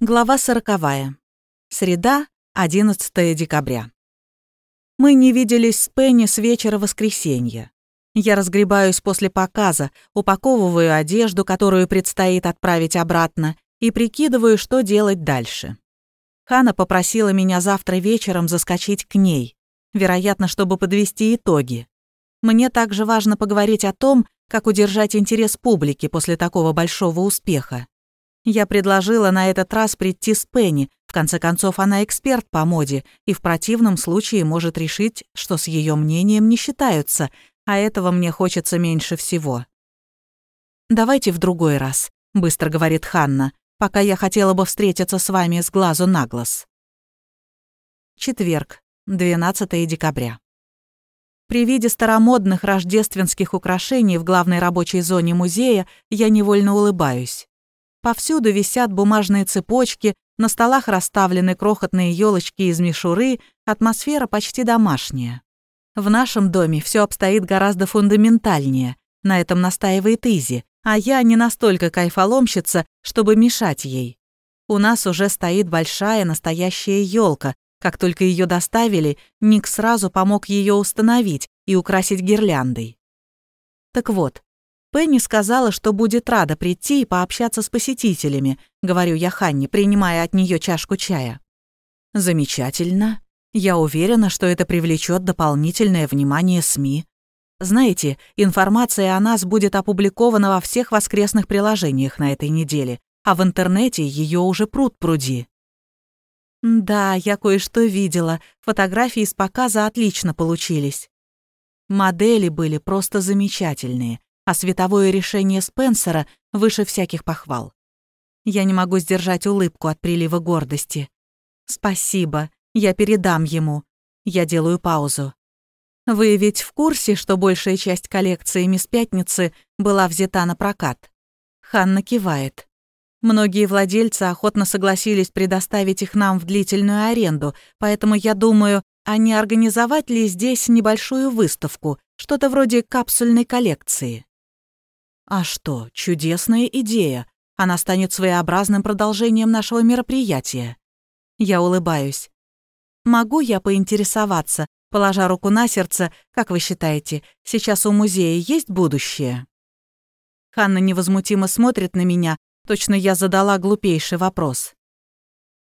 Глава сороковая. Среда, 11 декабря. Мы не виделись с Пенни с вечера воскресенья. Я разгребаюсь после показа, упаковываю одежду, которую предстоит отправить обратно, и прикидываю, что делать дальше. Хана попросила меня завтра вечером заскочить к ней, вероятно, чтобы подвести итоги. Мне также важно поговорить о том, как удержать интерес публики после такого большого успеха. Я предложила на этот раз прийти с Пенни. В конце концов, она эксперт по моде и в противном случае может решить, что с ее мнением не считаются, а этого мне хочется меньше всего. «Давайте в другой раз», — быстро говорит Ханна, «пока я хотела бы встретиться с вами с глазу на глаз». Четверг, 12 декабря. При виде старомодных рождественских украшений в главной рабочей зоне музея я невольно улыбаюсь. Повсюду висят бумажные цепочки, на столах расставлены крохотные елочки из мишуры, атмосфера почти домашняя. В нашем доме все обстоит гораздо фундаментальнее, на этом настаивает Изи, а я не настолько кайфоломщица, чтобы мешать ей. У нас уже стоит большая настоящая елка. Как только ее доставили, Ник сразу помог ее установить и украсить гирляндой. Так вот, Пенни сказала, что будет рада прийти и пообщаться с посетителями, говорю я Ханне, принимая от нее чашку чая. Замечательно. Я уверена, что это привлечет дополнительное внимание СМИ. Знаете, информация о нас будет опубликована во всех воскресных приложениях на этой неделе, а в интернете ее уже пруд пруди. Да, я кое-что видела. Фотографии с показа отлично получились. Модели были просто замечательные а световое решение Спенсера выше всяких похвал. Я не могу сдержать улыбку от прилива гордости. «Спасибо, я передам ему». Я делаю паузу. «Вы ведь в курсе, что большая часть коллекции «Мисс Пятницы» была взята на прокат?» Ханна кивает. Многие владельцы охотно согласились предоставить их нам в длительную аренду, поэтому я думаю, а не организовать ли здесь небольшую выставку, что-то вроде капсульной коллекции. А что, чудесная идея. Она станет своеобразным продолжением нашего мероприятия. Я улыбаюсь. Могу я поинтересоваться, положа руку на сердце, как вы считаете, сейчас у музея есть будущее? Ханна невозмутимо смотрит на меня, точно я задала глупейший вопрос.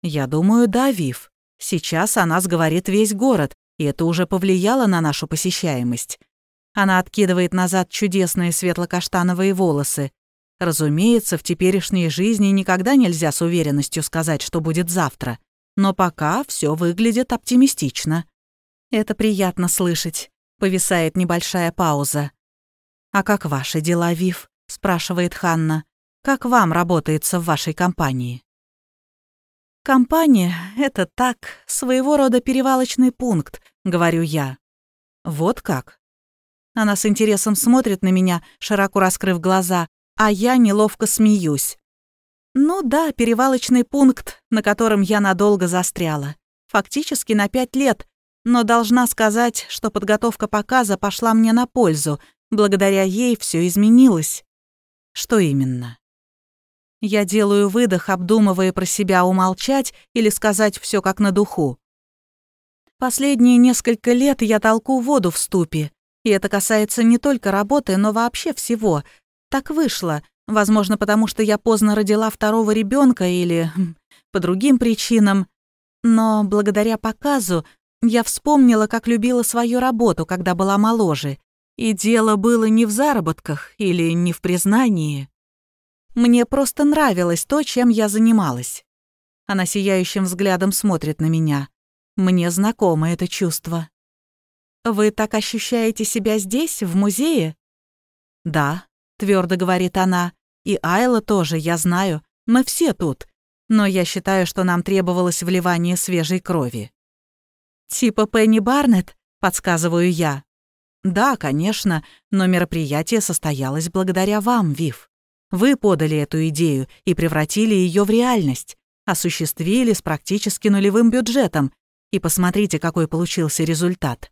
Я думаю, да, Вив. Сейчас о нас говорит весь город, и это уже повлияло на нашу посещаемость. Она откидывает назад чудесные светло-каштановые волосы. Разумеется, в теперешней жизни никогда нельзя с уверенностью сказать, что будет завтра. Но пока все выглядит оптимистично. Это приятно слышать. Повисает небольшая пауза. «А как ваши дела, Вив?» – спрашивает Ханна. «Как вам работается в вашей компании?» «Компания — это так, своего рода перевалочный пункт», — говорю я. «Вот как?» Она с интересом смотрит на меня, широко раскрыв глаза, а я неловко смеюсь. Ну да, перевалочный пункт, на котором я надолго застряла. Фактически на пять лет, но должна сказать, что подготовка показа пошла мне на пользу. Благодаря ей все изменилось. Что именно? Я делаю выдох, обдумывая про себя умолчать или сказать все как на духу. Последние несколько лет я толку воду в ступе, и это касается не только работы, но вообще всего. Так вышло. Возможно, потому что я поздно родила второго ребенка или хм, по другим причинам. Но благодаря показу я вспомнила, как любила свою работу, когда была моложе. И дело было не в заработках или не в признании. Мне просто нравилось то, чем я занималась. Она сияющим взглядом смотрит на меня. Мне знакомо это чувство. «Вы так ощущаете себя здесь, в музее?» «Да», — твердо говорит она. «И Айла тоже, я знаю. Мы все тут. Но я считаю, что нам требовалось вливание свежей крови». «Типа Пенни Барнетт?» — подсказываю я. «Да, конечно, но мероприятие состоялось благодаря вам, Вив. Вы подали эту идею и превратили ее в реальность, осуществили с практически нулевым бюджетом, и посмотрите, какой получился результат.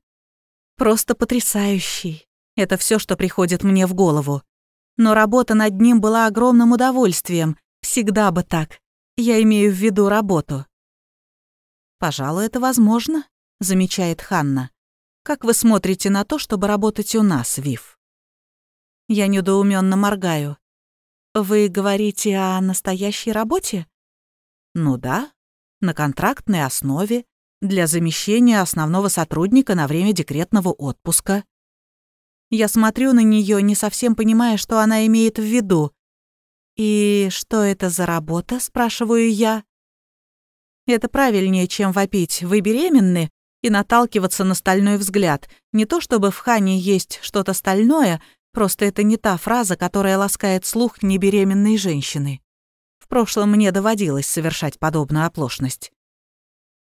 Просто потрясающий. Это все, что приходит мне в голову. Но работа над ним была огромным удовольствием. Всегда бы так. Я имею в виду работу». «Пожалуй, это возможно», — замечает Ханна. «Как вы смотрите на то, чтобы работать у нас, Вив?» Я недоуменно моргаю. «Вы говорите о настоящей работе?» «Ну да, на контрактной основе, для замещения основного сотрудника на время декретного отпуска». Я смотрю на нее, не совсем понимая, что она имеет в виду. «И что это за работа?» — спрашиваю я. Это правильнее, чем вопить «Вы беременны?» и наталкиваться на стальной взгляд. Не то чтобы в Хане есть что-то стальное, просто это не та фраза, которая ласкает слух небеременной женщины. В прошлом мне доводилось совершать подобную оплошность.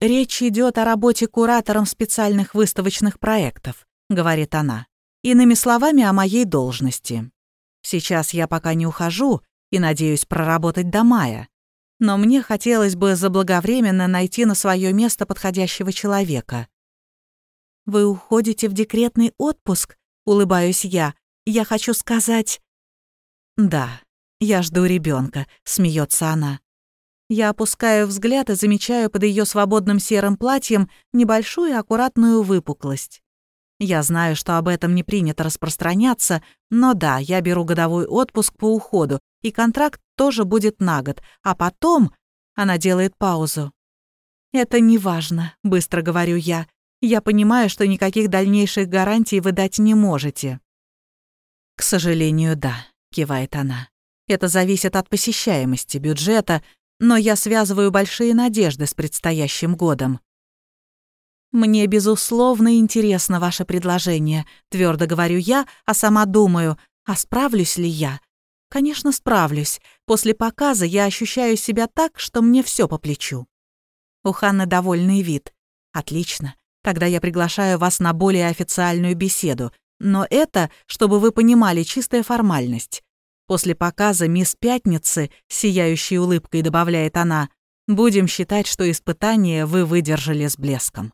«Речь идет о работе куратором специальных выставочных проектов», — говорит она. «Иными словами, о моей должности. Сейчас я пока не ухожу и надеюсь проработать до мая но мне хотелось бы заблаговременно найти на свое место подходящего человека. «Вы уходите в декретный отпуск?» — улыбаюсь я. «Я хочу сказать...» «Да, я жду ребенка, смеется она. Я опускаю взгляд и замечаю под ее свободным серым платьем небольшую аккуратную выпуклость. Я знаю, что об этом не принято распространяться, но да, я беру годовой отпуск по уходу, и контракт тоже будет на год, а потом она делает паузу. «Это не важно», — быстро говорю я. «Я понимаю, что никаких дальнейших гарантий вы дать не можете». «К сожалению, да», — кивает она. «Это зависит от посещаемости, бюджета, но я связываю большие надежды с предстоящим годом. «Мне, безусловно, интересно ваше предложение», — твердо говорю я, а сама думаю, а справлюсь ли я? Конечно, справлюсь. После показа я ощущаю себя так, что мне все по плечу. У Ханны довольный вид. Отлично. Тогда я приглашаю вас на более официальную беседу. Но это, чтобы вы понимали, чистая формальность. После показа «Мисс Пятницы», сияющей улыбкой добавляет она, будем считать, что испытание вы выдержали с блеском.